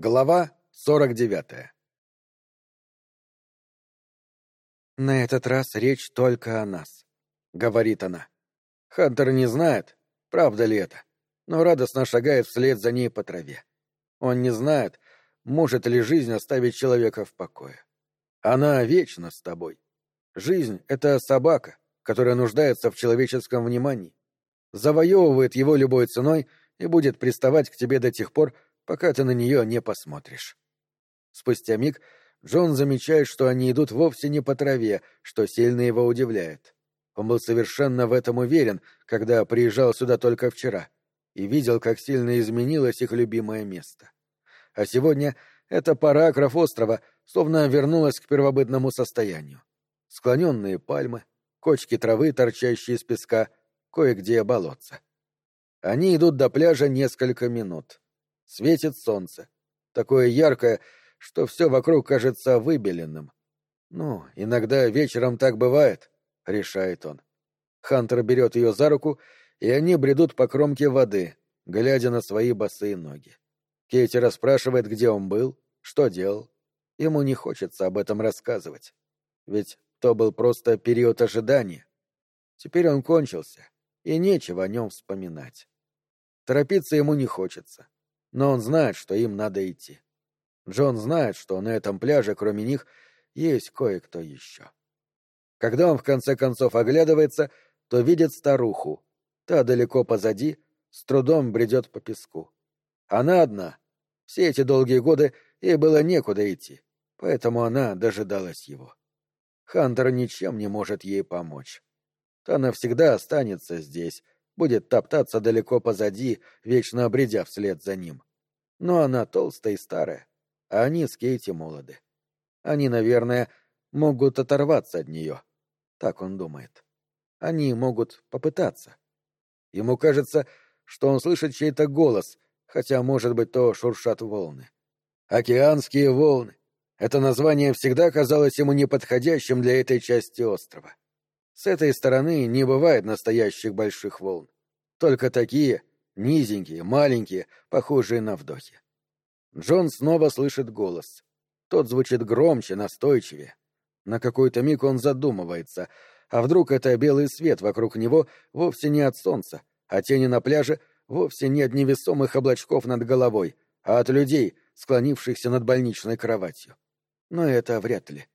Глава сорок девятая «На этот раз речь только о нас», — говорит она. Хантер не знает, правда ли это, но радостно шагает вслед за ней по траве. Он не знает, может ли жизнь оставить человека в покое. Она вечна с тобой. Жизнь — это собака, которая нуждается в человеческом внимании. Завоевывает его любой ценой и будет приставать к тебе до тех пор, пока ты на нее не посмотришь. Спустя миг Джон замечает, что они идут вовсе не по траве, что сильно его удивляет. Он был совершенно в этом уверен, когда приезжал сюда только вчера, и видел, как сильно изменилось их любимое место. А сегодня эта параграф острова словно вернулась к первобытному состоянию. Склоненные пальмы, кочки травы, торчащие из песка, кое-где болотца. Они идут до пляжа несколько минут. Светит солнце. Такое яркое, что все вокруг кажется выбеленным. Ну, иногда вечером так бывает, — решает он. Хантер берет ее за руку, и они бредут по кромке воды, глядя на свои босые ноги. Кейти расспрашивает, где он был, что делал. Ему не хочется об этом рассказывать. Ведь то был просто период ожидания. Теперь он кончился, и нечего о нем вспоминать. Торопиться ему не хочется но он знает, что им надо идти. Джон знает, что на этом пляже, кроме них, есть кое-кто еще. Когда он в конце концов оглядывается, то видит старуху. Та далеко позади, с трудом бредет по песку. Она одна. Все эти долгие годы ей было некуда идти, поэтому она дожидалась его. Хантер ничем не может ей помочь. Та навсегда останется здесь, будет топтаться далеко позади, вечно обредя вслед за ним. Но она толстая и старая, а они с Кейти молоды. Они, наверное, могут оторваться от нее. Так он думает. Они могут попытаться. Ему кажется, что он слышит чей-то голос, хотя, может быть, то шуршат волны. Океанские волны. Это название всегда казалось ему неподходящим для этой части острова. С этой стороны не бывает настоящих больших волн. Только такие, низенькие, маленькие, похожие на вдохи. Джон снова слышит голос. Тот звучит громче, настойчивее. На какой-то миг он задумывается, а вдруг это белый свет вокруг него вовсе не от солнца, а тени на пляже вовсе не от невесомых облачков над головой, а от людей, склонившихся над больничной кроватью. Но это вряд ли.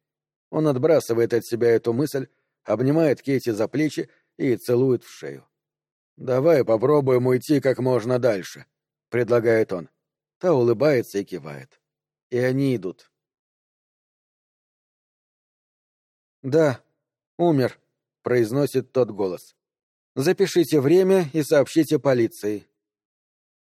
Он отбрасывает от себя эту мысль, обнимает Кейти за плечи и целует в шею. «Давай попробуем уйти как можно дальше», — предлагает он. Та улыбается и кивает. И они идут. «Да, умер», — произносит тот голос. «Запишите время и сообщите полиции.